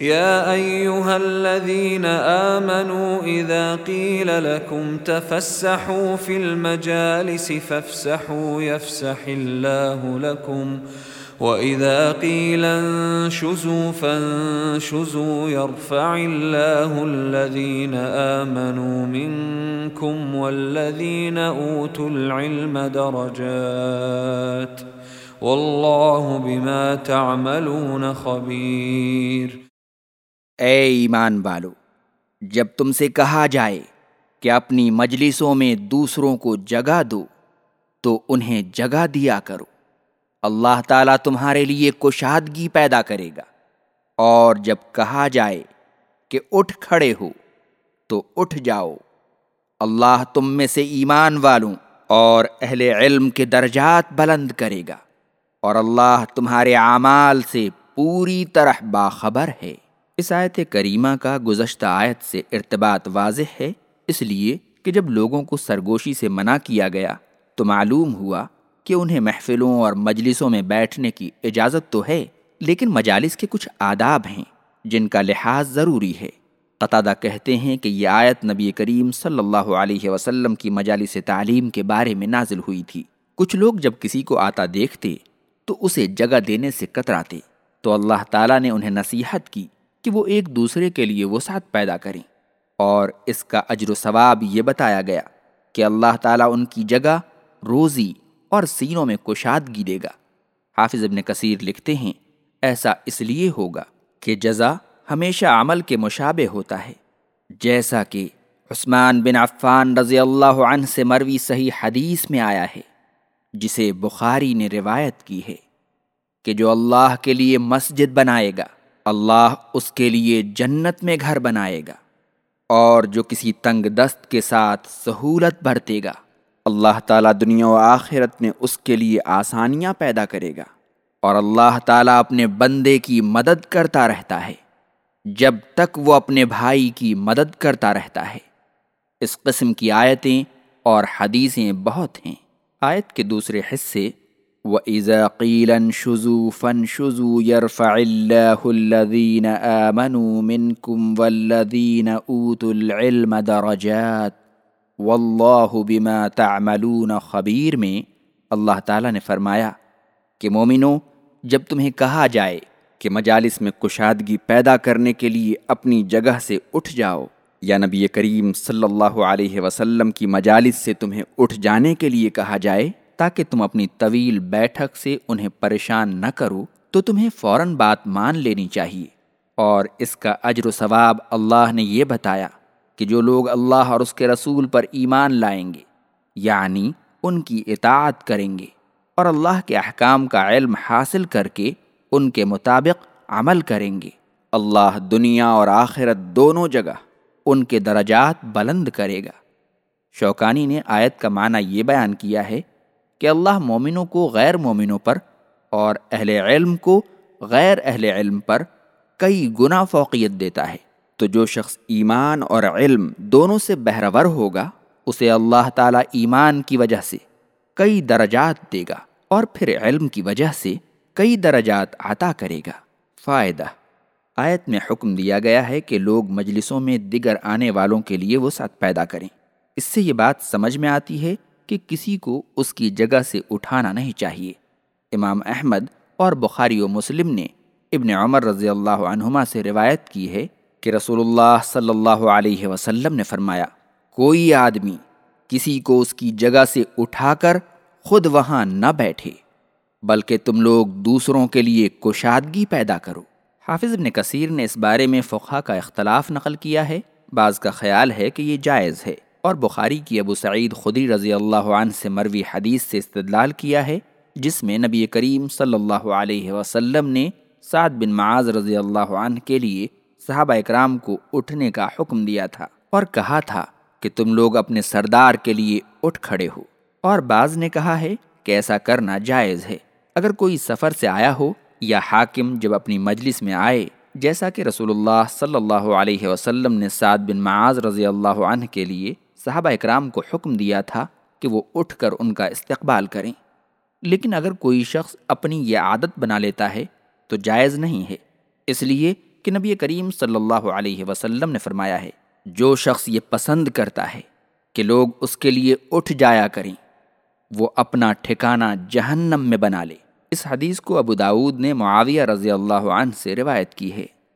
يا ايها الذين امنوا اذا قيل لكم تفسحوا في المجالس فافسحوا يفسح الله لكم واذا قيل انشزوا فانشزوا يرفع الله الذين امنوا منكم والذين اوتوا العلم درجات والله بما تعملون خبير اے ایمان والو، جب تم سے کہا جائے کہ اپنی مجلسوں میں دوسروں کو جگہ دو، تو انہیں جگہ دیا کرو۔ اللہ تعالیٰ تمہارے لیے کشادگی پیدا کرے گا۔ اور جب کہا جائے کہ اٹھ کھڑے ہو، تو اٹھ جاؤ۔ اللہ تم میں سے ایمان والوں اور اہل علم کے درجات بلند کرے گا۔ اور اللہ تمہارے اعمال سے پوری طرح باخبر ہے۔ اس آیت کریمہ کا گزشتہ آیت سے ارتباط واضح ہے، اس لیے کہ جب لوگوں کو سرگوشی سے منع کیا گیا تو معلوم ہوا کہ انہیں محفلوں اور مجلسوں میں بیٹھنے کی اجازت تو ہے، لیکن مجالس کے کچھ آداب ہیں جن کا لحاظ ضروری ہے۔ قطادہ کہتے ہیں کہ یہ آیت نبی کریم صلی اللہ علیہ وسلم کی مجالس تعلیم کے بارے میں نازل ہوئی تھی۔ کچھ لوگ جب کسی کو آتا دیکھتے تو اسے جگہ دینے سے کتراتے، تو اللہ تعالیٰ نے انہیں نصیحت کی کہ وہ ایک دوسرے کے لیے وسعت پیدا کریں۔ اور اس کا اجر و ثواب یہ بتایا گیا کہ اللہ تعالیٰ ان کی جگہ روزی اور سینوں میں کشادگی دے گا۔ حافظ ابن کثیر لکھتے ہیں، ایسا اس لیے ہوگا کہ جزا ہمیشہ عمل کے مشابہ ہوتا ہے۔ جیسا کہ عثمان بن عفان رضی اللہ عنہ سے مروی صحیح حدیث میں آیا ہے، جسے بخاری نے روایت کی ہے کہ جو اللہ کے لیے مسجد بنائے گا اللہ اس کے لیے جنت میں گھر بنائے گا اور جو کسی تنگ دست کے ساتھ سہولت برتے گا، اللہ تعالیٰ دنیا و آخرت میں اس کے لیے آسانیاں پیدا کرے گا اور اللہ تعالیٰ اپنے بندے کی مدد کرتا رہتا ہے، جب تک وہ اپنے بھائی کی مدد کرتا رہتا ہے۔ اس قسم کی آیتیں اور حدیثیں بہت ہیں۔ آیت کے دوسرے حصے وَإِذَا قِيلَ انشُزُوا فَانشُزُوا يَرْفَعِ اللَّهُ الَّذِينَ آمَنُوا مِنْكُمْ وَالَّذِينَ أُوتُوا الْعِلْمَ دَرَجَاتٍ وَاللَّهُ بِمَا تَعْمَلُونَ خبیر میں اللہ تعالیٰ نے فرمایا کہ مومنو، جب تمہیں کہا جائے کہ مجالس میں کشادگی پیدا کرنے کے لیے اپنی جگہ سے اٹھ جاؤ، یا نبی کریم صلی اللہ علیہ وسلم کی مجالس سے تمہیں اٹھ جانے کے لیے کہا جائے تاکہ تم اپنی طویل بیٹھک سے انہیں پریشان نہ کرو، تو تمہیں فوراً بات مان لینی چاہیے۔ اور اس کا اجر و ثواب اللہ نے یہ بتایا کہ جو لوگ اللہ اور اس کے رسول پر ایمان لائیں گے یعنی ان کی اطاعت کریں گے اور اللہ کے احکام کا علم حاصل کر کے ان کے مطابق عمل کریں گے۔ اللہ دنیا اور آخرت دونوں جگہ ان کے درجات بلند کرے گا۔ شوکانی نے آیت کا معنی یہ بیان کیا ہے کہ اللہ مومنوں کو غیر مومنوں پر اور اہل علم کو غیر اہل علم پر کئی گنا فوقیت دیتا ہے۔ تو جو شخص ایمان اور علم دونوں سے بہرور ہوگا، اسے اللہ تعالیٰ ایمان کی وجہ سے کئی درجات دے گا اور پھر علم کی وجہ سے کئی درجات عطا کرے گا۔ فائدہ۔ آیت میں حکم دیا گیا ہے کہ لوگ مجلسوں میں دیگر آنے والوں کے لیے وہ ساتھ پیدا کریں۔ اس سے یہ بات سمجھ میں آتی ہے کہ کسی کو اس کی جگہ سے اٹھانا نہیں چاہیے۔ امام احمد اور بخاری و مسلم نے ابن عمر رضی اللہ عنہما سے روایت کی ہے کہ رسول اللہ صلی اللہ علیہ وسلم نے فرمایا، کوئی آدمی کسی کو اس کی جگہ سے اٹھا کر خود وہاں نہ بیٹھے، بلکہ تم لوگ دوسروں کے لیے کشادگی پیدا کرو۔ حافظ ابن کثیر نے اس بارے میں فقہ کا اختلاف نقل کیا ہے۔ بعض کا خیال ہے کہ یہ جائز ہے۔ اور بخاری کی ابو سعید خدری رضی اللہ عنہ سے مروی حدیث سے استدلال کیا ہے، جس میں نبی کریم صلی اللہ علیہ وسلم نے سعد بن معاذ رضی اللہ عنہ کے لیے صحابہ اکرام کو اٹھنے کا حکم دیا تھا اور کہا تھا کہ تم لوگ اپنے سردار کے لیے اٹھ کھڑے ہو۔ اور بعض نے کہا ہے کہ ایسا کرنا جائز ہے۔ اگر کوئی سفر سے آیا ہو یا حاکم جب اپنی مجلس میں آئے، جیسا کہ رسول اللہ صلی اللہ علیہ وسلم نے سعد بن معاذ رضی اللہ عنہ کے لیے صحابہ اکرام کو حکم دیا تھا کہ وہ اٹھ کر ان کا استقبال کریں۔ لیکن اگر کوئی شخص اپنی یہ عادت بنا لیتا ہے تو جائز نہیں ہے۔ اس لیے کہ نبی کریم صلی اللہ علیہ وسلم نے فرمایا ہے، جو شخص یہ پسند کرتا ہے کہ لوگ اس کے لیے اٹھ جایا کریں، وہ اپنا ٹھکانہ جہنم میں بنا لے۔ اس حدیث کو ابو داود نے معاویہ رضی اللہ عنہ سے روایت کی ہے۔